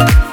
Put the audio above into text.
Bye.